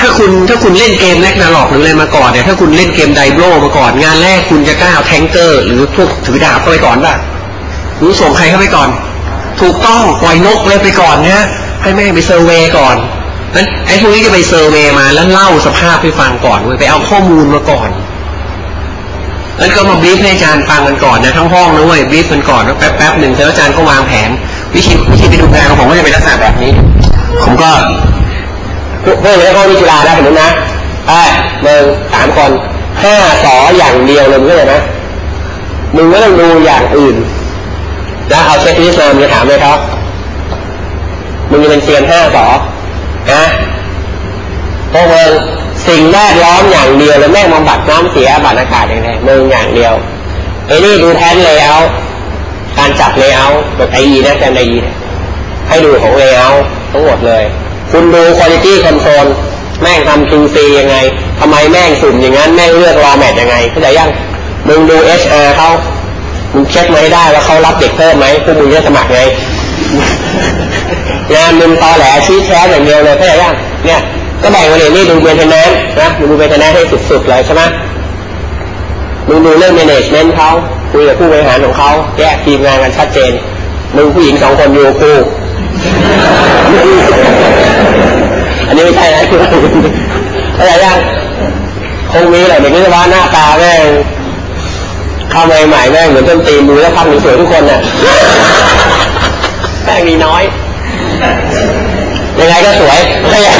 ถ้าคุณถ้าคุณเล่นเกม Ragnarok หรืออะไรมาก่อนเนี่ยถ้าคุณเล่นเกม Diablo มาก่อนงานแรกคุณจะกล้าเอา tanker หรือพวกถือดาบเข้าไปก่อนป่ะหรือส่งใครเข้าไปก่อน ถูกต้องปล่อยนกเลยไปก่อนเนี่ยให้แม่งไป survey ก่อนนั้นไอ้พวกนี้จะไป survey มาแล้วเล่าสภาพให้ฟังก่อนไปเอาข้อมูลมาก่อนนั้นก็มาบีฟให้อาจารย์ฟังกันก่อนนะทั้งห้องนะเว้ยบีฟกันก่อนแล้วแป๊บแป๊บหนึ่งแล้วอาจารย์ก็วางแผน วิธีวิธีไปดูงานของผมก็จะเป็นลักษณะแบบนี้ ผมก็ เพื่อนในห้องวิชาได้เห็นไหมนะไอ้หนึ่งสามคนห้าสออย่างเดียวเลยมึงเข้าใจไหมมึงไม่ต้องดูอย่างอื่น แล้วเอาเช็คลิสต์มามึงจะถามเลยครับมึงจะเป็นเซียนห้าสอนะพวกมึงสิ่งแวดล้อมอย่างเดียวแล้วแม่งบำบัดน้ำเสียบัตรอากาศอย่างไรมึงอย่างเดียวไอ้นี่ดูแทนเลยเอาการจับเลยเอาแบบไออีนะแทนไออีให้ดูของเลยเอาทั้งหมดเลย คุณดูคุณภาพคอนโทรลแม่งทำ QC ยังไงทำไมแม่งสุ่มอย่างนั้นแม่งเลือกรอแมทยังไงเข้าใจยังมึงดู HR เขามึงเช็คมาให้ได้ว่าเขารับเด็กเพิ่มไหมพวกมึงจะสมัครไงงานมึงตอแหลชี้แช้อย่างเดียวเลยเข้าใจยังเนี่ยก็แบ่งมาเลยนี่ดูเบนเทนแนนนะดูเบนเทนแนนให้สุดๆเลยใช่ไหมมึงดูเรื่อง management เขาคุยกับผู้บริหารของเขาแยกทีมงานกันชัดเจน มึงผู้หญิงสองคนอยู่คู่ อันนี้ไม่ใช่นะเข้าใจยังคงมีแหละเด็กนิสวาหน้าตาแม่งเข้ามาใหม่แม่งเหมือนต้นตีนมือแล้วพักสวยทุกคนน่ะแม่งมีน้อยยังไงก็สวยไม่ใช่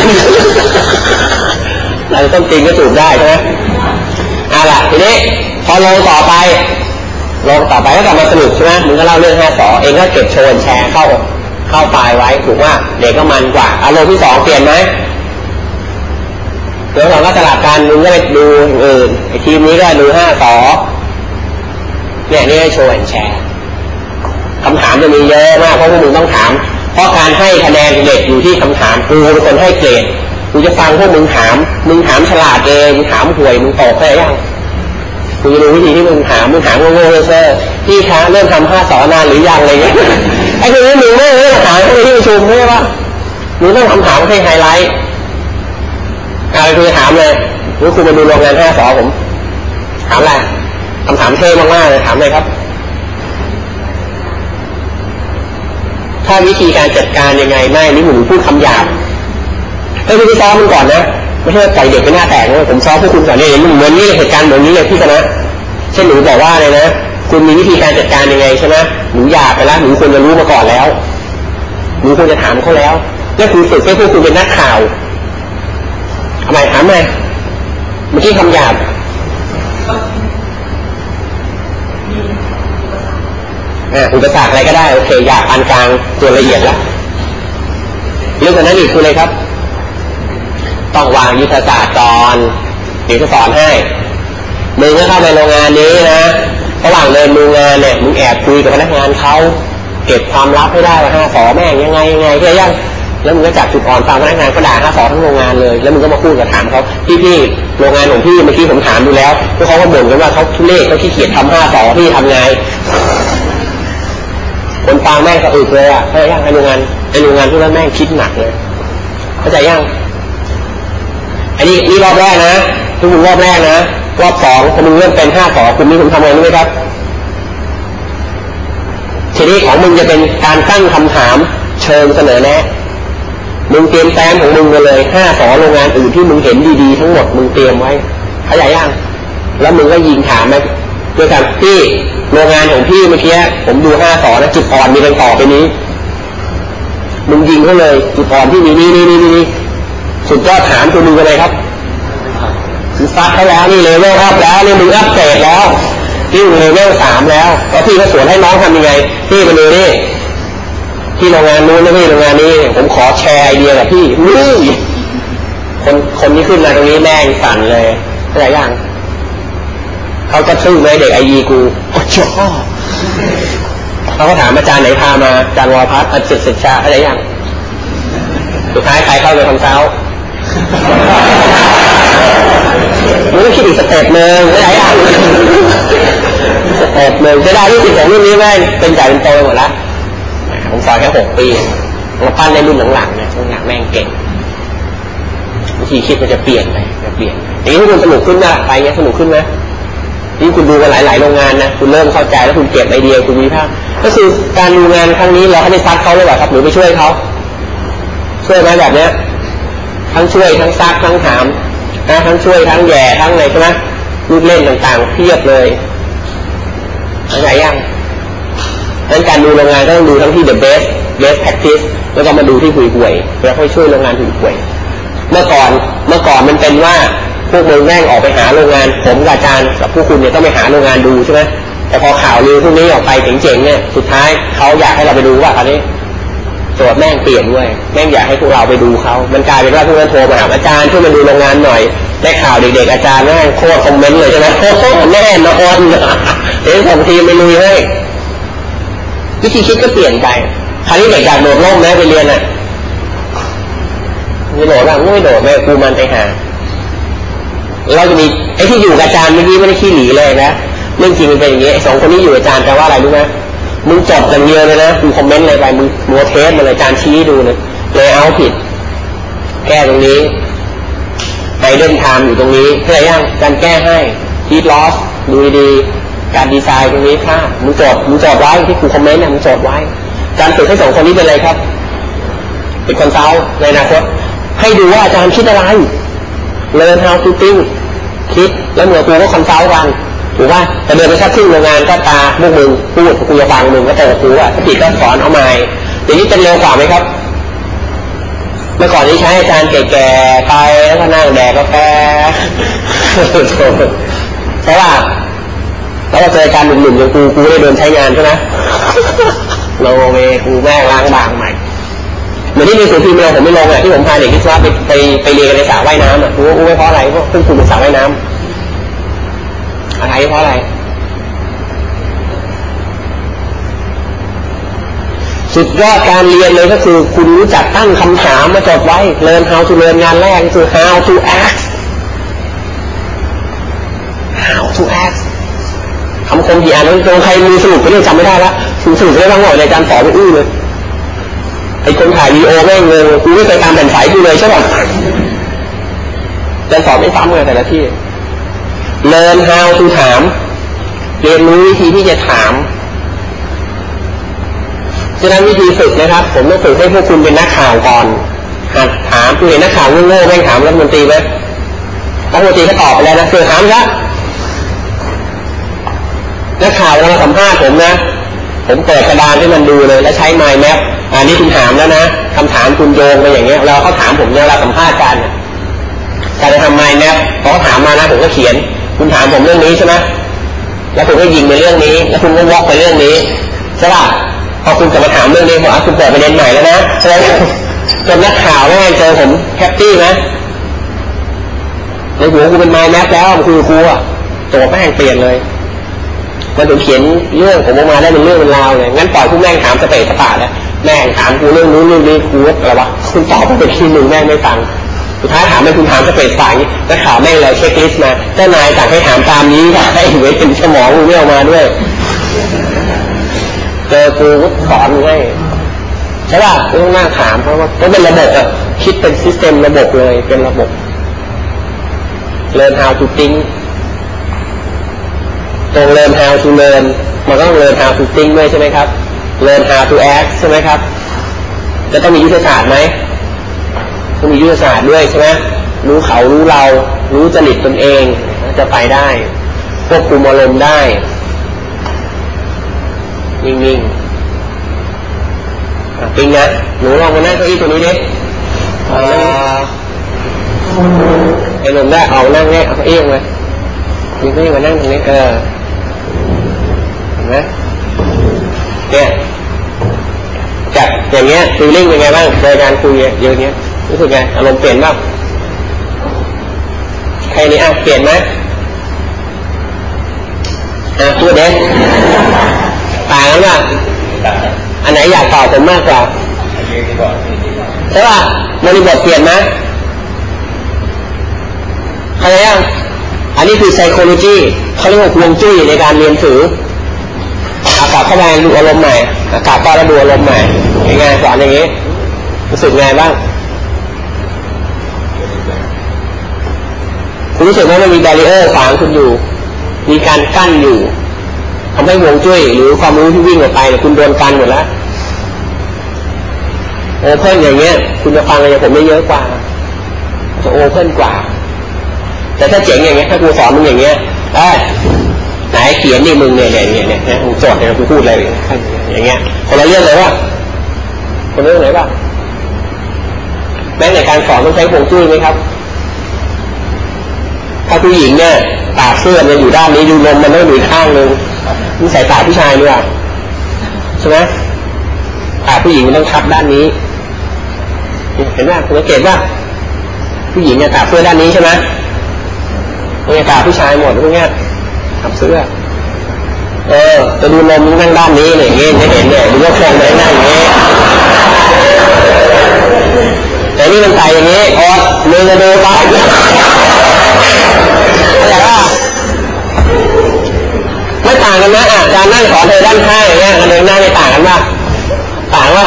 เราต้นตีนก็จูบได้ใช่ไหมเอะล่ะทีนี้พอลงต่อไปลงต่อไปก็กลับมาสนุกใช่ไหมมึงก็เล่าเรื่องห้าสอเองก็เก็บโชว์แชร์เข้า เข้าปลายไว้ถูกว่าเด็กก็มันกว่า อารมณ์ที่สองเปลี่ยนไหมเดี๋ยวเราก็สลับกันมึงก็ไปดูอื่นไอทีมนี้ก็ดูห้าสอเนี่ยนี่ให้โชว์แชร์คำถามจะมีเยอะมากเพราะพวกมึงต้องถาม เพราะการให้คะแนนเด็กอยู่ที่คำถามครูเป็นคนให้เกรดกูจะฟังพวกมึงถาม มึงถามฉลาดเองมึงถามห่วยมึงตอบได้ยังกูจะรู้วิธีที่มึงถามมึงถามโง่ๆเซ่อพี่คะเริ่มทำห้าสอนานหรือยังอะไรเงี้ย ไอ้คนนี้มึงไม่ได้ถามคนที่ประชุมใช่ปะมึงต้องคำถามให้ไฮไลท์อะไรคือถามเลยรู้คุณมาดูโรงงานห้าสอผม ถามอะไรคำถามเท่มากๆเลยถามเลยครับ ถ้าวิธีการจัดการยังไงไม่นี่ผมพูดคำหยาบเฮ้ยพี่ซ้อมมันก่อนนะไม่ใช่ใส่เด็กไปหน้าแตกนะผมซ้อมพวกคุณก่อนเนี่ยเหมือนนี่เหตุการณ์เหมือนนี้เลยพี่คณะเช่นหนูบอกว่าเลยนะ คุณมีวิธีการจัดการยังไงใช่ไหมหนูอยากไปแล้วหนูควรจะรู้มาก่อนแล้วหนูควรจะถามเขาแล้วนี่คือฝึกให้พวกคุณเป็นนักข่าวทำไมถามไงเมื่อกี้คำหยาบอุปสรรคอะไรก็ได้ โอเคอยากปานกลางส่วนละเอียดละเรื่องนั้นอีกคืออะไรครับ ต้องวางยุทธศาสตร์ก่อนเดี๋ยวจะสอนให้มึงก็เข้าไปโรงงานนี้นะ ระหว่างเดินดูงานเนี่ยมึงแอบคุยกับพนักงานเขาเก็บความลับให้ได้ว่าห้าสอแม่งยังไงยังไงเพื่อยังแล้วมึงก็จับจุดอ่อนฟังพนักงานก็ด่าห้าสอทั้งโรงงานเลย แล้วมึงก็มาพูดกับถามเขาพี่พี่โรงงานของพี่เมื่อกี้ผมถามดูแล้วพวกเขาก็บ่นกันว่าเขาทุเรศเขาขี้เกียจทำห้าสอพี่ทำไงคนฟังแม่งสะอึกเลยอะเข้าใจยังไอ้โรงงานไอ้โรงงานพวกนั้นแม่งคิดหนักเลยเข้าใจยังอันนี้นี่รอบแรกนะ ทุกคนรอบแรกนะ รอบสองคุณมึงเริ่มเป็นห้าสองคุณมีผมทำไงรู้ไหมครับ ทีนี้ของมึงจะเป็นการตั้งคำถามเชิงเสนอแนะมึงเตรียมแต้มของมึงมาเลยห้าสอโรงงานอื่นที่มึงเห็นดีๆทั้งหมดมึงเตรียมไว้ขยายย่างแล้วมึงก็ยิงถามไหมโดยการพี่โรงงานของพี่เมื่อกี้ผมดูห้าสนะจุดอ่อนมีเป็นต่อไปนี้ มึงยิงเขาเลย จุดอ่อนที่มีนี่นี่นี่นี่สุดยอดถามตัวมึงอะไรครับ คือซัดเขาแล้วนี่ level up แล้วนี่มึงอัพเกรดแล้วนี่เลเวลสามแล้วแล้วพี่ก็สวนให้น้องทำยังไงพี่มาดูนี่ที่โรงงานนู้นนะพี่โรงงานนี้ผมขอแชร์ไอเดียกับพี่นี่คนคนนี้ขึ้นมาตรงนี้แม่งสั่นเลยอะไรอย่างเขาก็ซึ้งเลยเด็ก IE กูโอ้โหเขาก็ถามอาจารย์ไหนพามาอาจารย์วรพัฒน์อาจารย์ศิษชาอะไรอย่างสุดท้ายใครเข้าไปทำเช้า มึงต้องคิดอีก step หนึ่งไม่ได้ยัง step หนึ่งจะได้ที่สิบสองรุ่นนี้แม่งเป็นใหญ่เป็นโตหมดละผมสอนแค่หกปีมาปั้นในรุ่นหลังๆเนี่ยรุ่นหลังแม่งเก่งธีคิดมันจะเปลี่ยนไปจะเปลี่ยนอย่างนี้คุณสนุกขึ้นไหมไปเงี้ยสนุกขึ้นไหมนี่คุณดูกันหลายๆโรงงานนะคุณเริ่มเข้าใจแล้วคุณเก็บไอเดียคุณมีภาพก็คือการดูงานครั้งนี้เราให้ได้ซักเขาเลยว่าครับหรือไปช่วยเขาช่วยไหมแบบเนี้ยทั้งช่วยทั้งซักทั้งถาม นะทั้งช่วยทั้งแย่ทั้งอะไรใช่ไหมลูกเล่นต่างๆเพียบเลยอะไรยังดังการดูโรงงานก็ต้องดูทั้งที่ the best best practice แล้วก็มาดูที่ห่วยห่วยแล้วค่อยช่วยโรงงานห่วยห่วยเมื่อก่อนเมื่อก่อนมันเป็นว่าพวกมึงแม่งออกไปหาโรงงาน ผมกับอาจารย์กับผู้คุณเนี่ยต้องไปหาโรงงานดูใช่ไหมแต่พอข่าวลือพวกนี้ออกไปเจ๋งๆเนี่ยสุดท้ายเขาอยากให้เราไปดูว่าอันนี้ ทย์แม่งเปลี่ยนด้วยแม่งอยากให้พวกเราไปดูเขา มันกลายเป็นว่าพวกนั้นโทรมาหาอาจารย์ช่วยมาดูโรงงานหน่อย ได้ข่าวเด็กๆอาจารย์แม่งโคตรคอมเมนต์เลยใช่ไหมโคตรแน่นอนเดี๋ยวส่งทีมไปลุยให้วิธีคิดก็เปลี่ยนไปคราวนี้เด็กอยากโดดร่มนะไปเรียนอะมีโดดบ้างไม่โดดแม่กูมันไปหา เราจะมีไอ้ที่อยู่กับอาจารย์เมื่อกี้ไม่ได้ขี้หนีเลยนะเรื่องจริงมันเป็นอย่างนี้สองคนนี้อยู่อาจารย์แปลว่าอะไรรู้ไหม มึงจบกันเดียวเลยนะมึงคอมเมนต์อะไรไปมึงมัวเทสมาเลยอาจารชี้ดูเลยเลยเอาผิด แก้ตรงนี้ ไปเล่นไทม์อยู่ตรงนี้เพื่อยังการแก้ให้ทีลอสดูดีการดีไซน์ตรงนี้ค่ามึงจดมึงจดไว้ที่ครูคอมเมนต์เนี่ยมึงจดไว้ การฝึกให้สองคนนี้เป็นอะไรครับ เป็น consult ในอนาคตให้ดูว่าอาจารย์คิดอะไร learn how to think คิดแล้วเมื่อครูก็ consult กัน ถูกป่ะแต่เดินไปชักขึ้นโรงงานก็ตาพวกมึงพูดกูจะฟังมึงก็เจอครูอะผิดก็สอนเอาใหม่เดี๋ยวนี้เป็นเร็วกว่าไหมครับ เมื่อก่อนนี้ใช้อาจารย์แก่ๆไปแล้วก็นั่งแดกกาแฟใช่ป่ะแล้วเราเจออาจารย์หนุ่มๆอย่างกูกูได้เดินใช้งานใช่ไหมโลเวกูแม่ล้างบางใหม่เหมือนที่มีสุนทรีเราผมไม่ลงอะที่ผมพาเด็กที่ว่าไปไปไปเรียนในสระว่ายน้ำอะกูกูไม่เพราะอะไรเพราะเพิ่งคุณเป็นสระว่ายน้ำ อะไรเพราะอะไร สุดยอดการเรียนเลยก็คือ คุณรู้จักตั้งคำถามมาจดไว้ learn how to learn งานแรกคือ how to act how to act คำคมกี่อันนั้นใครมีสรุปไปเรื่องจำไม่ได้ละคุณสรุปได้บ้างหน่อยในอารสอนไม่อื้อเลยไอ้คนถ่ายวีโอแม่งเลยกูไม่เคยตามแผ่นสายกูเลยใช่ป่ะอาจารสอนไม่ซ้ำเลยแต่ละที่ learn how to ถาม เรียนรู้วิธีที่จะถามฉะนั้นวิธีฝึกนะครับ ผมต้องฝึกให้พวกคุณเป็นนักข่าวก่อนหัดถามคุณเห็นนักข่าวโง่ๆแม่งถามรัฐมนตรีไหมรัฐมนตรีก็ตอบไปแล้วนะเสือกถามละนักข่าวเวลาสัมภาษณ์ผมนะผมเปิดกระดานให้มันดูเลย แล้วใช้ mind map อันนี้คุณถามแล้วนะคำถามคุณโยงไปอย่างเงี้ยเราเขาถามผมเนี่ยเราสัมภาษณ์กันการจะทำ mind map เขาถามมานะผมก็เขียน คุณถามผมเรื่องนี้ใช่ไหมแล้วผมก็ยิงไปเรื่องนี้ แล้วคุณก็วอกไปเรื่องนี้ใช่ป่ะพอคุณจะมาถามเรื่องนี้ผมอะคุณเปิดประเด็นใหม่แล้วนะใช่ไหมจนนักข่าวแม่เจอผมแฮปปี้ไหมในหัวกูเป็นไมล์แมปแล้วคือครูอะตัวแม่งเปลี่ยนเลยมันถึงเขียนเรื่องผมออกมาได้เป็นเรื่องเป็นราวเลยงั้นปล่อยผู้แม่งถามสเปรสปาแล้วแม่งถามกูเรื่องนู้นเรื่องนี้กูอะไรวะคุณตอบไปเป็นทีหนึ่งแม่งไม่ฟัง สุดท้ายถามให้คุณถามสเปรสปายนี้แล้วข่าวแม่งเลยเช็คลิสต์มาเจ้านายสั่งให้ถามตามนี้ให้ไว้เป็นสมองกูไม่ออกมาด้วยเจอกูก็สอนให้ใช่ป่ะต้องนั่งถามเพราะว่าเป็นระบบอะคิดเป็นซิสเต็มระบบเลยเป็นระบบ learn how to think ตรง learn how to learn มันก็ต้อง learn how to think ด้วยใช่ไหมครับ learn how to act ใช่ไหมครับจะต้องมียุทธศาสตร์ไหม ต้องมียุทธศาสตร์ด้วยใช่ไหมรู้เขารู้เรา รู้จริตตนเองจะไปได้ควบคุมอารมณ์ได้ นิ่งๆปิงนะหนูลองมานั่งเก้าอี้ตัวนี้ดิไอ้หนุ่มได้เอานั่งเนี่ยเอาเก้าอี้มายิงเก้าอี้มานั่งตรงนี้เออนะเนี่ยจากอย่างเงี้ยฟีลลิ่งเป็นไงบ้างในการคุยเยอะเนี้ย รู้สึกไงอารมณ์เปลี่ยนบ้างใครนี้อะเปลี่ยนไหมอะพูดเด้ต่างกันป่ะอันไหนอยากตอบผมมากกว่าใช่ป่ะบริบทเปลี่ยนไหมใครยังอันนี้คือ psychology เขาเรียกว่าฮวงจุ้ยในการเรียนถืออากาศเข้ามาดูอารมณ์ใหม่ อากาศก็ระดูอารมณ์ใหม่ยังไงสอนอย่างนี้ รู้สึกไงบ้าง รู้สึกว่ามันมีแบรีเออร์ขวางคุณอยู่ มีการกั้นอยู่ทำให้วงจุ้ยหรือความรู้ที่วิ่งออกไปเนี่ยคุณโดนกันหมดแล้วโอเพ่นอย่างเงี้ย คุณจะฟังอะไรผมไม่เยอะกว่าจะโอเพ่นกว่า แต่ถ้าเจ๋งอย่างเงี้ยถ้าครูสอนมึงอย่างเงี้ยได้ไหนเขียนนี่มึงเนี่ยเนี่ยเนี่ยเนี่ยมึงจดเนี่ยกูพูดอะไรอย่างเงี้ยคนละเรื่องเลยว่าคนละเรื่องไหนบ้างแม้ในการสอนต้องใช้วงจุ้ยไหมครับ ถ้าผู้หญิงเนี่ยตากเสื้อมันอยู่ด้านนี้ดูลมมันต้องอยู่ข้างหนึ่งมีสายตาผู้ชายด้วยใช่ไหมตาผู้หญิงมันต้องทับด้านนี้ เห็นไหมคุณสังเกตว่า ผู้หญิงเนี่ยตากเสื้อด้านนี้ใช่ไหมเนี่ยตาผู้ชายหมดพวกเนี้ยทับเสื้อเออจะดูลมนั่งด้านนี้เนี่ยอย่างเงี้ยไม่เห็นเนี่ยดูว่าแข้งไหนนั่งอย่างเงี้ย แต่นี่มันใส่อย่างนี้ออดมือจะดูไปแต่ว่าไม่ต่างกันนะอาจารย์นั่งสอนเธอด้านข้างอย่างเงี้ยกันเองหน้าไม่ต่างกันป่ะต่างว่า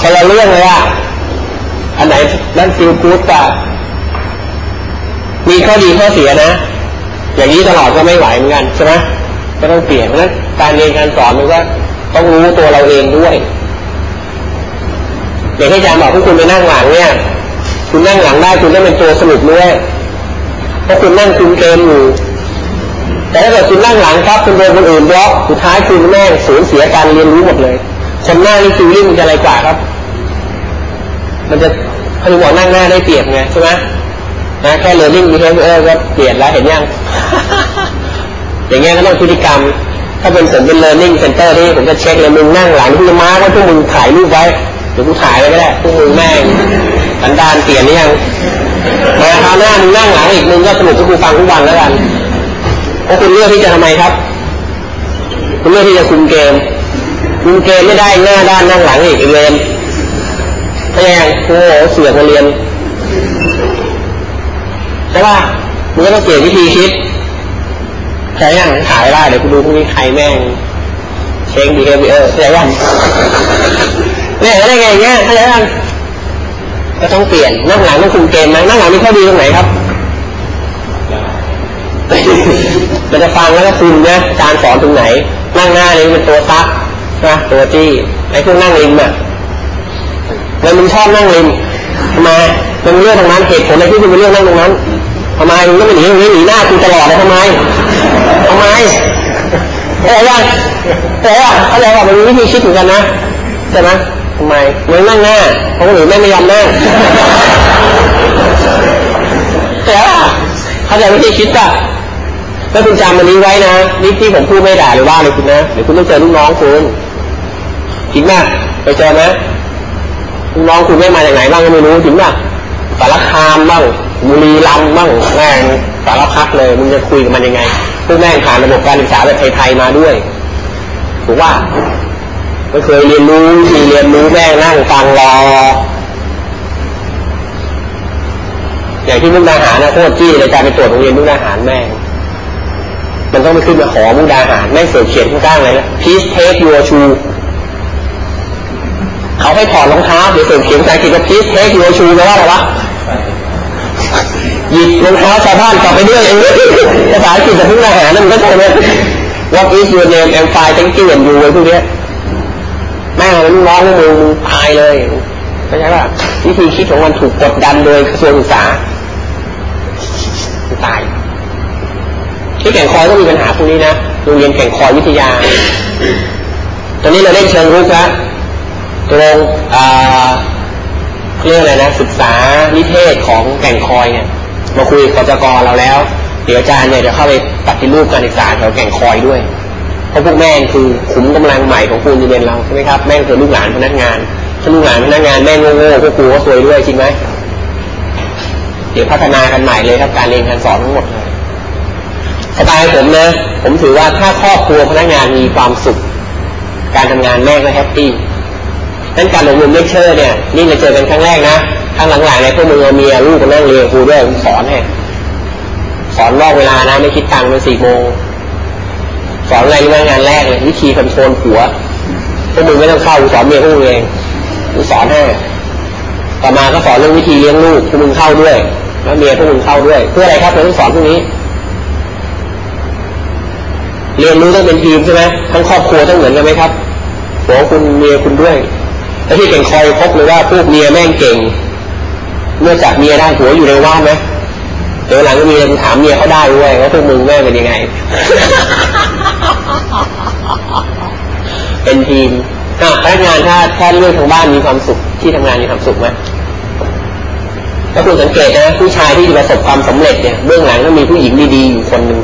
คนละเรื่องเลยอะอันไหนนั่น feel good ป่ะมีข้อดีข้อเสียนะ อย่างนี้ตลอดก็ไม่ไหวเหมือนกันใช่ไหมก็ต้องเปลี่ยนเพราะนั้นการเรียนการสอนมันก็ต้องรู้ตัวเราเองด้วย อย่างที่อาจารย์บอกพวกคุณไปนั่งหลังเนี่ย คุณนั่งหลังได้คุณได้เป็นตัวสนุกด้วยเพราะคุณนั่งคุณเกมอยู่แต่ถ้าเกิดคุณนั่งหลังครับคุณโดนคนอื่นบล็อกสุดท้ายคุณแม่สูญเสียการเรียนรู้หมดเลยคนหน้านี่ฟิลลิ่งมันจะอะไรกว่าครับ มันจะเขาบอกนั่งหน้าได้เปรียบไงใช่ไหมนะแค่เรียนรู้มีเทปเออก็เปลี่ยนแล้วเห็นยังอย่างเงี้ยก็ต้องพฤติกรรม ถ้าเป็นผมเป็น learning center ที่ผมจะเช็คเลยมึงนั่งหลังที่ม้าว่าพวกมึงถ่ายรูปไว้ เดี๋ยวกูถ่ายไว้ก็ได้พวกมึงแม่งสันดานเปลี่ยนหรือยังมาคราวหน้ามึงนั่งหลังอีกมึงก็สนุกให้กูฟังทุกวันแล้วกันเพราะคุณเลือกที่จะทำไมครับ คุณเลือกที่จะคุมเกม คุมเกมไม่ได้หน้าด้านนั่งหลังอีกเรียนแพงโอ้โหเสียมาเรียนใช่ป่ะมึงก็ต้องเปลี่ยนวิธีคิดใช่ยังขายได้เดี๋ยวคุณดูพรุ่งนี้ใครแม่งเช็งดีเอฟเออใช่ยัง เนี่ยได้ไงเงี้ยเข้าใจยังก็ต้องเปลี่ยนนั่งหลังต้องคุมเกมนะนั่งหลังมีข้อดีตรงไหนครับมันจะฟังแล้วก็คุมนะการสอนตรงไหน นั่งหน้านี่เป็นตัวซักนะตัวที่ไอ้พวกนั่งริมอะแล้วมึงชอบนั่งริมทำไมมันเรื่องตรงนั้นเหตุผลอะไรที่มึงเรื่องนั่งตรงนั้นทำไมมึงก็ไม่หนีตรงนี้หนีหน้ากูตลอดเลยทำไมทำไมเอ้ยว่าแต่ว่าเขาเลยว่ามันมีวิธีคิดเหมือนกันนะใช่ไหม ทำไมมึงนั่งหน้าเพราะคนอื่นไม่ไม่ยอมนั่งแต่เขาใจวิธีคิดป่ะถ้าคุณจำมันนี้ไว้นะนี่ที่ผมพูดไม่ด่าหรือว่าเลยคุณนะเดี๋ยวคุณต้องเจอลูกน้องคุณจริงไหมไปเจอไหมลูกน้องคุณไม่มาจากไหนบ้างก็ไม่รู้จริงป่ะสารคามบ้างบุรีรัมย์บ้างแม่งสารพัดเลยมึงจะคุยกับมันยังไงพวกแม่งผ่านระบบการศึกษาแบบไทยๆมาด้วยถูกว่า ไม่เคยเรียนรู้มีเรียนรู้แม่นั่งฟังรออย่างที่มุกดาหารนะโคตรจี้ในการไปตรวจโรงเรียนมุกดาหารแม่งมันต้องไปขึ้นมาขอมุกดาหารแม่เสือเขียนข้างๆเลยนะ please take your shoe เขาให้ถอดรองเท้าเดี๋ยวเสือเขียนภาษาอังกฤษว่า please take your shoe แปลว่าอะไรวะหยิบรองเท้าชาวบ้านกลับไปด้วยเองภาษาอังกฤษจะพุ่งอาหารนั่นก็ใช่ไหม What is your name I'm fine thank you and you ไว้พวกนี้ แม่มันน้องมึงตายเลยเข้าใจป่ะวิธีคิดของมันถูกกดดันโดยกระทรวงศึกษาตายที่แก่งคอยก็มีปัญหาพวกนี้นะโรงเรียนแก่งคอยวิทยา ตอนนี้เราเล่นเชิงรุกแล้วตรงเรื่องอะไรนะ ศึกษานิเทศของแก่งคอยเนี่ย มาคุยกับจกรเราแล้ว เดี๋ยวอาจารย์เนี่ยจะเข้าไปปฏิรูปการศึกษาแถวแก่งคอยด้วย เพราะพวกแม่งคือขุมกำลังใหม่ของครูจะเรียนเราใช่ไหมครับแม่งคือลูกหลานพนักงานถ้าลูกหลานพนักงานแม่งโง่ๆพวกครูก็ซวยด้วยจริงไหมเดี๋ยวพัฒนากันใหม่เลยครับการเรียนการสอนทั้งหมดเลยสไตล์ผมนะผมถือว่าถ้าครอบครัวพนักงานมีความสุข การทำงานแม่ก็ happy นั่นการลงมือเลคเชอร์เนี่ย นี่เราเจอกันครั้งแรกนะครั้งหลังๆในพวกมึงเอาเมียลูกมานั่งเรียนครูด้วยสอนให้สอนนอกเวลานะไม่คิดตังค์เลยสี่โมง สอนอะไรรู้งานแรกเลยวิธีคอนโทรลผัวพวกมึงไม่ต้องเข้าสอนเมียพวกมึงเองกูสอนให้ต่อมาก็สอนเรื่องวิธีเลี้ยงลูกพวกมึงเข้าด้วยแล้วเมียพวกมึงเข้าด้วย เพื่ออะไรครับเราต้องสอนพวกนี้ เรียนรู้ต้องเป็นทีมใช่ไหมทั้งครอบครัวต้องเหมือนกันไหมครับหัวคุณเมียคุณด้วยแล้วที่เป็นคอยพบเลยว่าพวกเมียแม่งเก่งเมื่อจับเมียได้หัวอยู่ในว่านไหม เดี๋ยวหลังก็มีถามเมียเขาได้ด้วยว่าพวกมึงแม่เป็นยังไง เป็นทีมพนักงานถ้าถ้าเรื่องทางบ้านมีความสุขที่ทำงานมีความสุขไหมถ้าคุณสังเกตนะผู้ชายที่ประสบความสำเร็จเนี่ยเบื้องหลังก็มีผู้หญิงดีๆอยู่คนหนึ่ง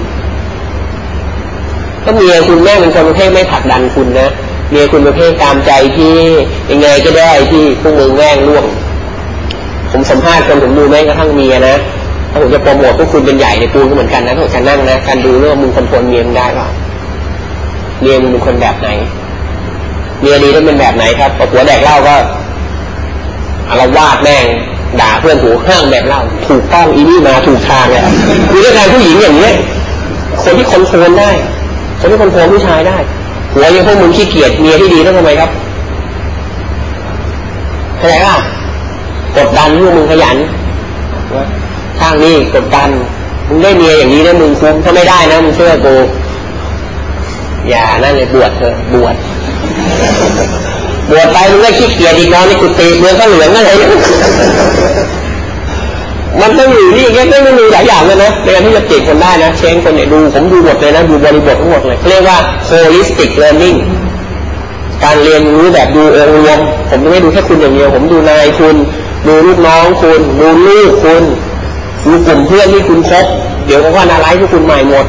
ก็เมียคุณแม่เป็นคนประเภทไม่ผลักดันคุณนะเมียคุณประเภทตามใจที่ยังไงก็ได้ที่พวกมึงแง่งล่วง ผมสัมภาษณ์คนผมดูแม้กระทั่งเมียนะ ถ้าผมจะโปรโมทพวกคุณเป็นใหญ่ในปูนก็เหมือนกันนะถ้าผมจะนั่งนะการดูเรื่องมึงคนโทรเมียมได้ป่ะเมียมึงเป็นคนแบบไหนเมียดีต้องเป็นแบบไหนครับพอผัวแดกเหล้าก็อารวาดแม่งด่าเพื่อนหูห้างแบบเหล้าถูกต้องอีนี่มาถูกทางเลยคือเรื่องการผู้หญิงอย่างเนี้ยคนที่คอนโทรลได้ คนที่คอนโทรลผู้ชายได้หัวยังพวกมึงขี้เกียจเมียที่ดีต้องทำไมครับเข้าใจป่ะกดดันพวกมึงขยัน ข้างนี้กดดันมึงได้เมียอย่างนี้ได้มึงคุ้มถ้าไม่ได้นะมึงเชื่อกูอย่านั่นเลยบวชเถอะบวชบวชไปมึงก็ขี้เกียจอีกนอนในกุฏิเมืองข้าเหลืองอะไรมันต้องอยู่นี่แค่ต้องมีหลายอย่างเลยนะในการที่จะติดคนได้นะเช้งคนเนี่ยดูผมดูหมดเลยนะดูบริบททั้งหมดเลยเรียกว่า holistic learning การเรียนรู้แบบดูองค์รวมผมไม่ดูแค่คุณอย่างเดียว ผมดูนายคุณ ดูลูกน้องคุณ ดูลูกคุณ ดูกลุ่มเพื่อนที่คุณคบเดี๋ยวเขาว่านาไลฟ์ทุกคุณใหม่หมด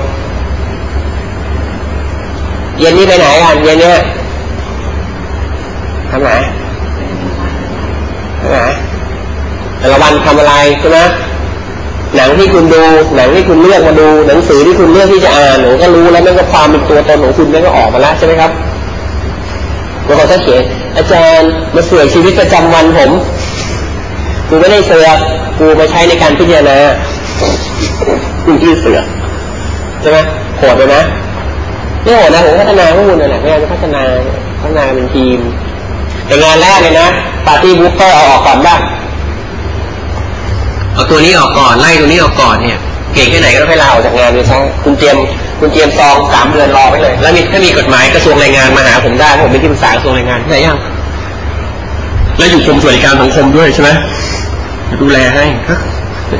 เย็นนี้ไปไหนกันเย็นเนี้ยทำไหนทำไหนแต่ละวันทำอะไรใช่ไหมหนังที่คุณดูหนังที่คุณเลือกมาดู หนังสือที่คุณเลือกที่จะอ่านหนูก็รู้แล้วนั่นก็ความเป็นตัวตนของคุณนั่นก็ออกมาแล้วใช่ไหมครับแล้วเขาเขียนอาจารย์มาเสือกชีวิตประจำวันผม กูไม่ได้เสือกกูมาใช้ในการพิจารณาคุณที่เสือกใช่ไหมโหดเลยนะไม่โหดนะผมพัฒนาข้อมูลนั่นแหละพยายามจะพัฒนาพัฒนาเป็นทีม แต่งานแรกเลยนะ party pooper เอาออกก่อนบ้างเอาตัวนี้ออกก่อนไล่ตัวนี้ออกก่อนเนี่ยเก่งแค่ไหนก็ต้องให้ลาออกจากงานเลยใช่คุณเตรียมคุณเตรียมซองสามเดือนรอไว้เลย แล้วมีถ้ามีกฎหมายกระทรวงแรงงานมาหาผมได้ผมเป็นที่ปรึกษากระทรวงแรงงานได้ยังแล้วอยู่กรมสวัสดิการสังคมด้วยใช่ไหม ดูแลให้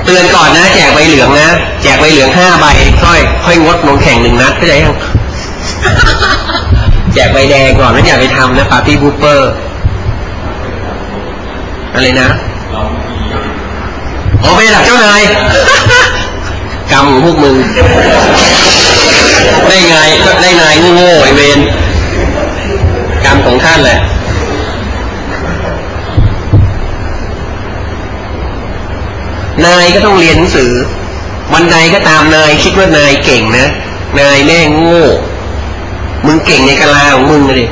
เตือนก่อนนะ แจกใบเหลืองนะแจกใบเหลืองห้าใบค่อย ค่อยงดลงแข่งหนึ่งนัดเข้าใจยังแจกใบแดงก่อนไม่อย่าไปทำนะปาร์ตี้บูเปอร์อะไรนะอ๋อไปหลับเจ้านายกรรมของพวกมึง ได้ไงได้นายโง่ไอเวนกรรมของท่านแหละ นายก็ต้องเรียนหนังสือ วันใดก็ตามนายคิดว่านายเก่งนะนายแม่งโง่มึงเก่งในกะลาของมึงเลย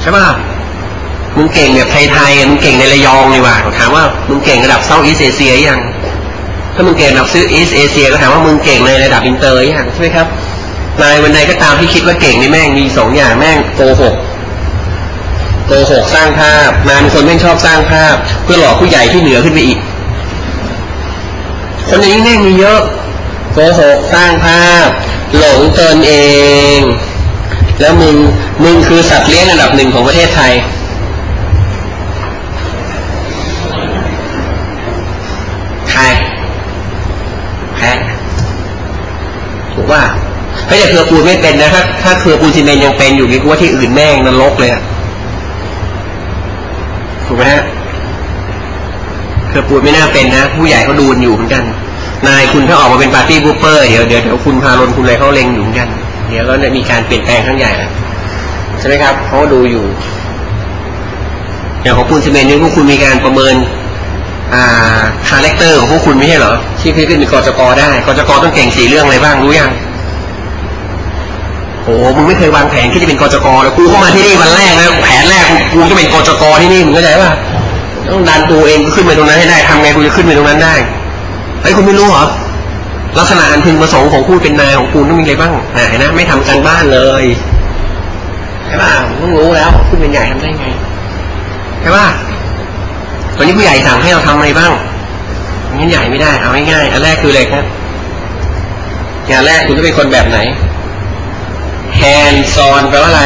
ใช่ป่ะมึงเก่งแบบไทยๆมึงเก่งในระยองนี่ว่าถามว่ามึงเก่งระดับ Southeast Asia ยังถ้ามึงเก่งระดับซื้ออีสเอเชียก็ถามว่ามึงเก่งในระดับอินเตอร์ยังใช่ไหมครับนายวันใดก็ตามที่คิดว่าเก่งนี่แม่งมีสองอย่างแม่งโกหกโกหกสร้างภาพนายเป็นคนแม่งชอบสร้างภาพ เพื่อหลอกผู้ใหญ่ที่เหนือขึ้นไปอีก คนอย่างนี้แม่งมีเยอะโกหกสร้างภาพ หลงตนเอง แล้วมึงมึงคือสัตว์เลี้ยงอันดับหนึ่งของประเทศไทย ใครแพ้ถูกว่าไม่แต่เครือปูนไม่เป็นนะถ้าถ้าเครือปูนซีเมนยังเป็นอยู่นี่กูว่าที่อื่นแม่งนรกเลยถูกไหมฮะ เครือปูนไม่น่าเป็นนะ ผู้ใหญ่เขาดูอยู่เหมือนกัน นายคุณถ้าออกมาเป็น party pooper เดี๋ยวเดี๋ยวเดี๋ยวคุณพาลนคุณอะไรเขาเล็งอยู่เหมือนกัน เดี๋ยวก็จะมีการเปลี่ยนแปลงครั้งใหญ่ใช่ไหมครับเขาดูอยู่อย่างของปูนซีเมนต์นี่พวกคุณมีการประเมินอ่า character ของพวกคุณไม่ใช่เหรอที่พี่ขึ้นเป็นกจกได้กจกต้องเก่งสี่เรื่องอะไรบ้างรู้ยังโอ้มึงไม่เคยวางแผนที่จะเป็นกจกเลยกูเข้ามาที่นี่วันแรกนะแผนแรกกูจะเป็นกจกที่นี่มึงเข้าใจป่ะ ต้องดันตัวเองขึ้นไปตรงนั้นให้ได้ทำไงกูจะขึ้นไปตรงนั้นได้ไอ้คุณไม่รู้เหรอลักษณะอันพึงประสงค์ของผู้เป็นนายของคุณต้องมีอะไรบ้างไหนนะไม่ทำการบ้านเลยใช่ป่ะต้องรู้แล้วขึ้นเป็นใหญ่ทำได้ไงใช่ป่ะตอนนี้ผู้ใหญ่สั่งให้เราทำอะไรบ้างงั้นใหญ่ไม่ได้เอาง่ายๆอันแรกคืออะไรครับงานแรกคุณจะเป็นคนแบบไหน hands on แปลว่าอะไร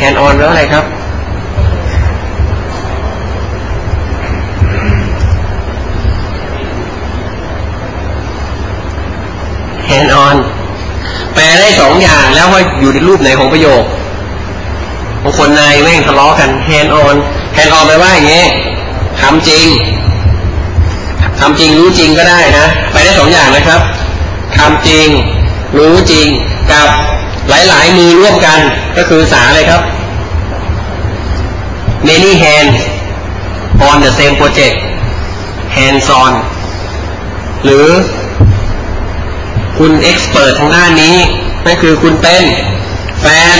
hand on แปลว่าอะไรครับ hand on แปลได้สองอย่างแล้วว่าอยู่ในรูปไหนของประโยคบางคนนายแม่งทะเลาะกัน hand on hand on แปลว่าอย่างงี้ทำจริงทำจริงรู้จริงก็ได้นะไปได้สองอย่างนะครับทำจริง รู้จริงกับหลายๆ มือร่วมกันก็คือสาเลยครับ many hands on the same project hands on หรือ คุณเอ็กซ์เพรสทางด้านนี้นั่นคือคุณเป็นแฟน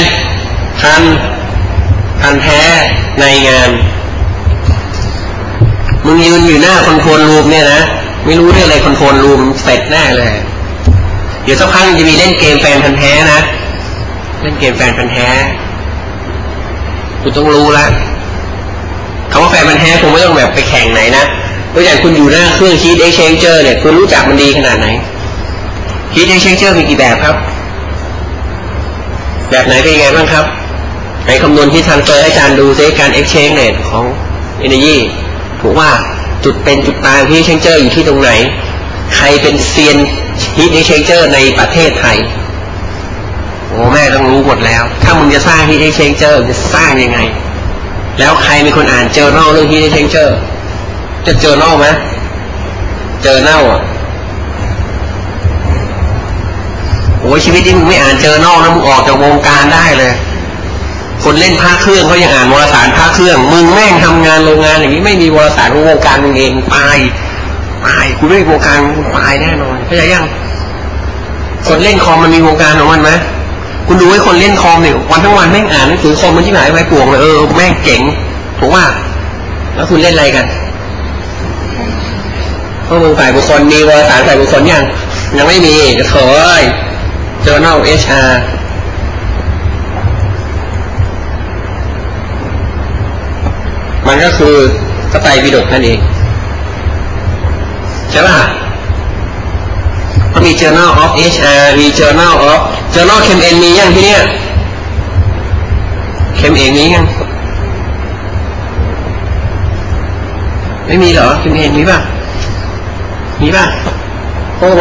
ทันทันแท้ในงาน มึงยืนอยู่หน้าคอนโทรลรูมเนี่ยนะ ไม่รู้เรื่องอะไร control room เสร็จแน่เลย เดี๋ยวสักพักจะมีเล่นเกมแฟนพันแท้นะ เล่นเกมแฟนพันแท้คุณต้องรู้ละคำว่าแฟนพันแท้คงไม่ต้องแบบไปแข่งไหนนะเพราะอย่างคุณอยู่หน้าเครื่อง heat exchanger เนี่ย คุณรู้จักมันดีขนาดไหน heat exchanger มีกี่แบบครับ แบบไหนเป็นยังไงบ้างครับไหนคำนวณ heat transfer ให้อาจารย์ดูซิการ exchange rate ของ Energy ถูกว่าจุดเป็นจุดตาย heat exchanger อยู่ที่ตรงไหน ใครเป็นเซียน heat exchanger ในประเทศไทยโอ้แม่ต้องรู้หมดแล้ว ถ้ามึงจะสร้าง heat exchanger จะสร้างยังไง แล้วใครเป็นคนอ่าน journal เรื่อง heat exchanger จะ journal ไหม journal อะ โอ้ยชีวิตที่มึงไม่อ่านเจอนอกนะมึงออกจากวงการได้เลย คนเล่นภาเครื่องเขายังอ่านวารสารภาเครื่อง มึงแม่งทำงานโรงงานอย่างนี้ไม่มีวารสารวงการมึงเองตายตายกูไม่มีวงการกูตายแน่นอนเข้าใจยังคนเล่นคอมมันมีวงการของมันไหมคุณดูไอ้คนเล่นคอมเนี่ยวันทั้งวันแม่งอ่านหนังสือคอมมันที่ไหนไว้ปวงเลยเออแม่งเจ๋งถูกว่า แล้วคุณเล่นอะไรกันข้อมูลฝ่ายบุคคลมีวารสารฝ่ายบุคคลยังยังไม่มีจะเถอย Journal HR มันก็คือสไตล์วิดกนั่นเอง ใช่ป่ะมันมี Journal of HR มี Journal of Journal เคมเอ็นมียังที่เนี้ยเคมเอ็นมียังไม่มีเหรอเคมเอ็นมีป่ะมีป่ะโอ้โห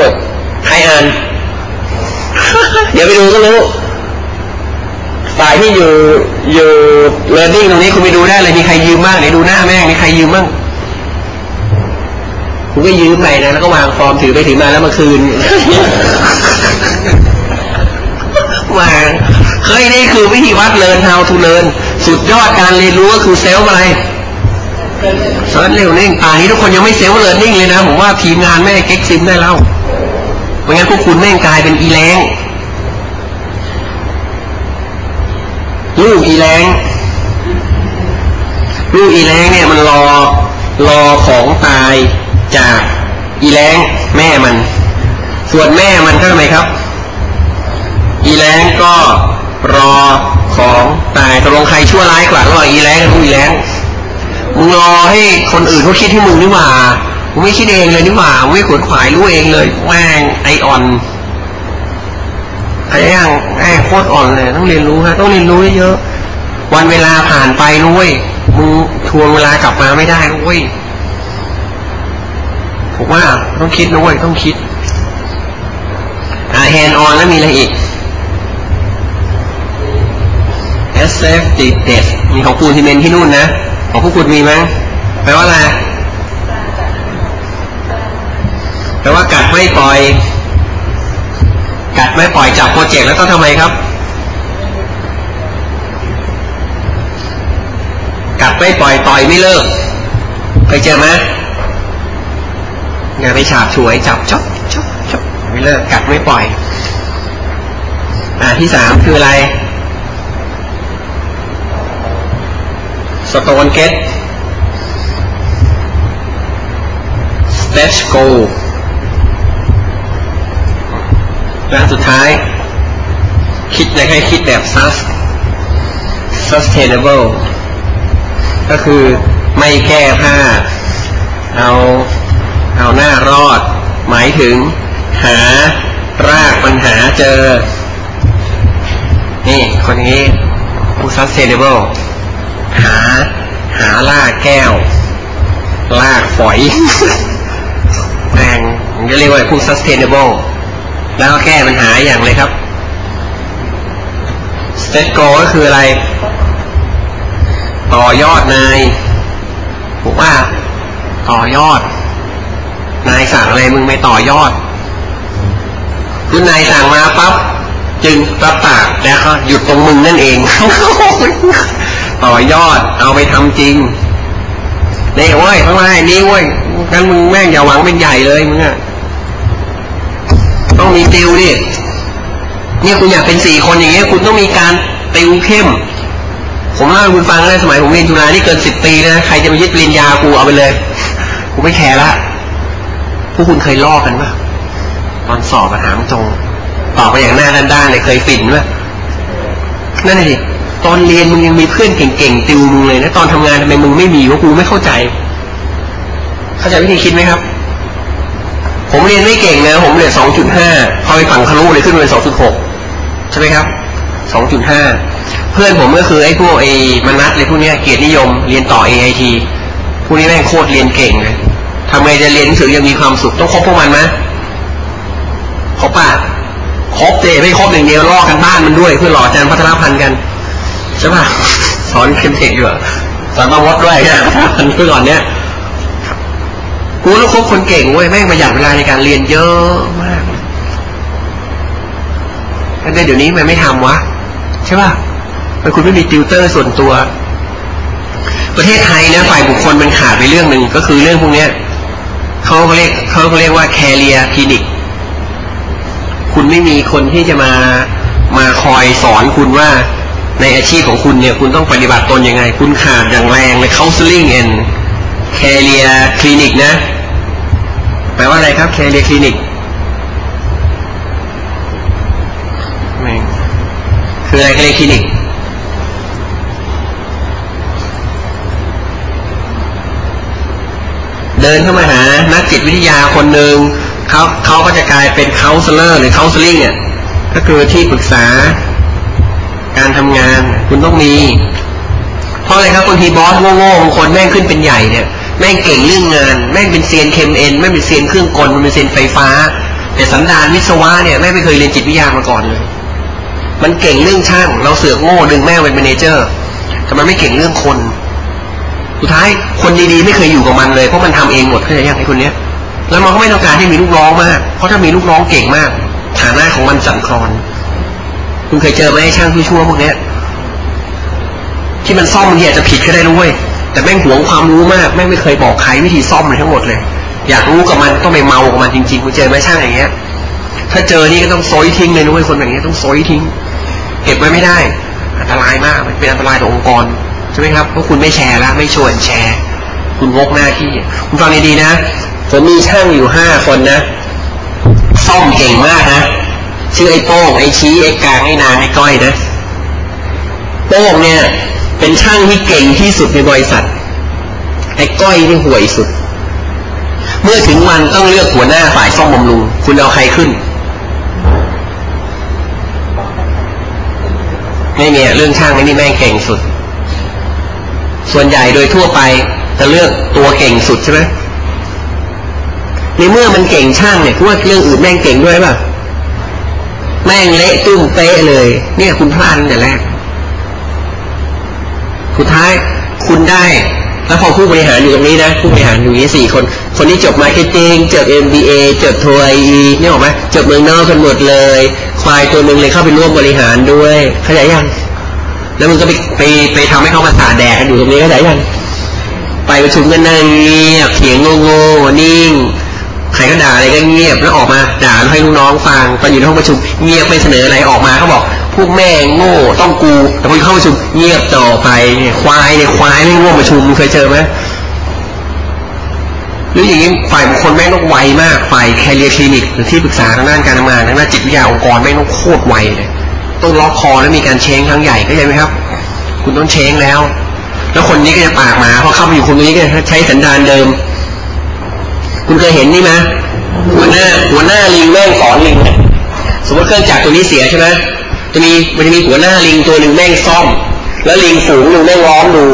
ใครอ่าน เดี๋ยวไปดูก็รู้ฝ่ายที่อยู่อยู่เรียนดิ้งตรงนี้คุณไปดูได้เลยมีใครยืมบ้างไหนดูหน้าแม่งมีใครยืมบ้างคุณก็ยืมไปนะแล้วก็วางฟอร์มถือไปถือมาแล้วมาคืนมาเคยนี่คือวิธีวัดเลิน how to learn สุดยอดการเรียนรู้ก็คือเซลฟ์อะไรself-learning ป่านนี้ทุกคนยังไม่ self-learning เลยนะผมว่าทีมงานแม่เก๊กซิมได้แล้วไม่งั้นพวกคุณแม่งกลายเป็นอีแร้ง ลูกอีแร้งลูกอีแร้งเนี่ยมันรอรอของตายจากอีแร้งแม่มัน ส่วนแม่มันก็ทำไมครับ อีแร้งก็รอของตายตกลงใครชั่วร้ายกว่าระหว่างอีแรงกับลูกอีแรงมึงรอให้คนอื่นเขาคิดให้มึงนี่หว่ามึงไม่คิดเองเลยนี่หว่ามึงไม่ขวนขวายรู้เองเลยแม่งไออ่อน ไอ้ยังไอ้โคตรอ่อนเลย ต้องเรียนรู้ฮะต้องเรียนรู้เยอะวันเวลาผ่านไปนุ้ยมึงทวงเวลากลับมาไม่ได้นุ้ยผมว่าต้องคิดนุ้ยต้องคิดอาแฮนออนแล้วมีอะไรอีก SF ติดเด็ดมีของปูนซีเมนที่นู่นนะของพวกคุณมีไหมแปลว่าอะไรแปลว่ากัดไม่ปล่อย กัดไม่ปล่อยจับโปรเจกต์แล้วต้องทำไมครับ กัดไม่ปล่อยต่อยไม่เลิกเคยเจอไหมงานไปฉาบฉวยจับชอบชอบชอบไม่เลิกกัดไม่ปล่อย อ่าที่สามคืออะไรสโตนเกตสเตชโก และสุดท้าย คิดในให้คิดแบบ sus sustainable ก็คือไม่แก้ผ้า เอาเอาหน้ารอด หมายถึง หารากปัญหาเจอ นี่คนนี้ผู้ sustainable หา หาลากแก้ว ลากฝอยแม่งจะเรียกว่าผู้ sustainable แล้วก็แก้ปัญหาอย่างเลยครับ state goal ก็คืออะไร ต่อยอดนายถูกว่าต่อยอด นายสั่งอะไรมึงไม่ต่อยอดคุณนายสั่งมาปั๊บจึงรับปากแล้วก็หยุดตรงมึงนั่นเอง ต่อยอดเอาไปทำจริงนี่เว้ยข้างในนี่เว้ยงั้นมึงแม่งอย่าหวังเป็นใหญ่เลยมึงอะ ต้องมีติวดิเนี่ยคุณอยากเป็นสี่คนอย่างเงี้ย คุณต้องมีการติวเข้ม ผมเล่าให้คุณฟังเลยสมัยผมเรียนจุฬานี่เกินสิบปีนะใครจะมายึดปริญญากูเอาไปเลยกูไม่แคร์ละพวกคุณเคยลอกกันปะตอนสอบปัญหาตรงตอบไปอย่างหน้าด้านๆเลยเคยฝินปะนั่นเองตอนเรียนมึงยังมีเพื่อนเก่งๆติวมึงเลยนะตอนทำงานทำไมมึงไม่มีวะกูไม่เข้าใจ เข้าใจวิธีคิดไหมครับ ผมเรียนไม่เก่งนะ ผมเรียนสองจุดห้าพอไปฝั่งคารุเลยขึ้นเป็นสองจุดหกใช่ไหมครับสองจุดห้าเพื่อนผมก็คือไอ้พวกไอ้มนัสเลยพวกนี้เกียรตินิยม เรียนต่อ AIT พวกนี้แม่งโคตรเรียนเก่งเลยทำไงจะเรียนหนังสือยังมีความสุขต้องคบพวกมันไหมครบป่ะครบเจไม่ครบอย่างเดียวลอกกันบ้านมันด้วย เพื่อหล่ออาจารย์พัฒนาพันธ์กันใช่ป่ะสอนเข้มเทคอยู่สอนมาวัดด้วยนะพันธ์เพื่อก่อนเนี้ย กูแล้วคบคนเก่งเว้ยแม่งประหยัดเวลาในการเรียนเยอะมากแต่เดี๋ยวนี้มันไม่ทำวะ ใช่ป่ะมันคุณไม่มีติวเตอร์ส่วนตัว ประเทศไทยนะฝ่ายบุคคลมันขาดไปเรื่องหนึ่งก็คือเรื่องพวกเนี้ยเขาเรียกเขาเรียกว่าแคเรียคลินิก คุณไม่มีคนที่จะมามาคอยสอนคุณว่าในอาชีพของคุณเนี่ย คุณต้องปฏิบัติตนยังไง คุณขาดอย่างแรงเลย counseling and career clinic นะ แปลว่าอะไรครับ career clinic คืออะไร career clinic เดินเข้ามาหานักจิตวิทยาคนหนึ่งเขาเขาก็จะกลายเป็น counselor หรือ counseling เนี่ยก็คือที่ปรึกษาการทำงานคุณต้องมี เพราะอะไรครับบางทีบอสโง่ๆบางคนแม่งขึ้นเป็นใหญ่เนี่ย แม่งเก่งเรื่องงาน แม่งเป็นเซียน chem eng แม่งเป็นเซียนเครื่องกลมันเป็นเซียนไฟฟ้า แต่สันดานวิศวะเนี่ยแม่งไม่เคยเรียนจิตวิทยามาก่อนเลย มันเก่งเรื่องช่าง เราเสือกโง่ดึงแม่งเป็น manager แต่มันไม่เก่งเรื่องคน สุดท้ายคนดีๆไม่เคยอยู่กับมันเลยเพราะมันทำเองหมดเข้าใจยังไอ้คนเนี้ย แล้วมันก็ไม่ต้องการให้มีลูกน้องมาก เพราะถ้ามีลูกน้องเก่งมากฐานะของมันสั่นคลอน คุณเคยเจอไหมช่างชั่วๆพวกเนี้ยที่มันซ่อมบางทีอาจจะผิดก็ได้ด้วย แต่แม่งหวงความรู้มากแม่งไม่เคยบอกใครวิธีซ่อมเลยทั้งหมดเลย อยากรู้กับมันต้องไปเมากับมันจริงๆคุณเจอไหมช่างอย่างเงี้ย ถ้าเจอนี่ก็ต้องโซยทิ้งเลยนุ้ยคนแบบนี้ต้องโซยทิ้ง เก็บไว้ไม่ได้ อันตรายมากมันเป็นอันตรายต่อองค์กรใช่ไหมครับเพราะคุณไม่แชร์แล้วไม่ชวนแชร์ คุณงกหน้าที่ คุณฟังดีๆนะผมมีช่างอยู่ห้าคนนะซ่อมเก่งมากนะชื่อไอ้โป้งไอ้ชี้ไอ้กลางไอ้นางไอ้ก้อยนะโป้งเนี่ย เป็นช่างที่เก่งที่สุดในบริษัท ไอ้ก้อยที่ห่วยสุด เมื่อถึงวันต้องเลือกหัวหน้าฝ่ายซ่อมบำรุง คุณเอาใครขึ้นไม่มีเรื่องช่างนี่แม่งเก่งสุด ส่วนใหญ่โดยทั่วไปจะเลือกตัวเก่งสุดใช่ไหมในเมื่อมันเก่งช่างเนี่ยคุณว่าเรื่องอื่นแม่งเก่งด้วยป่ะ แม่งเละตุ้มเป๊ะเลย เนี่ยคุณพลาดตั้งแต่แรก สุดท้ายคุณได้ แล้วพอผู้บริหารอยู่ตรงนี้นะ ผู้บริหารอยู่นี้สี่คน คนที่จบ marketing จบ MBA จบโทไอนี่ออกไหมจบเมืองนอกกันหมดเลย ควายตัวหนึ่งเลยเข้าไปร่วมบริหารด้วยเข้าใจยัง แล้วมึงก็ไปไปไปทำให้เขามาสาแดกกันอยู่ตรงนี้เข้าใจยังไปประชุมกันนั่งเงียบเถียงโง่ๆนิ่งใครก็ด่าอะไรก็เงียบแล้วออกมาด่าให้ลูกน้องฟังตอนอยู่ในห้องประชุมเงียบไม่เสนออะไรออกมาเขาบอก พวกแม่งโง่ต้องกู แต่พอเข้าประชุมเงียบต่อไปควายเนี่ยควายไม่ร่วมประชุมเคยเจอไหมหรืออย่างนี้ฝ่ายบุคคลแม่งต้องไวมากฝ่ายแคเรียคลินิกหรือที่ปรึกษาทางด้านการทำงานทางด้านจิตวิทยาองค์กรแม่งต้องโคตรไวเลยต้องล็อกคอแล้วมีการเช้งครั้งใหญ่ก็ใช่ไหมครับ คุณต้องเช้งแล้ว แล้วคนนี้ก็จะปากหมาพอเข้ามาอยู่คนนี้ก็ใช้สันดานเดิม คุณเคยเห็นนี่ไหมหัวหน้าหัวหน้าลิงแม่งสอนลิงสมมติเครื่องจักรตัวนี้เสียใช่ไหม จะมีมันจะมีหัวหน้าลิงตัวหนึ่งแม่งซ่อม แล้วลิงฝูงหนึ่งแม่งล้อมดู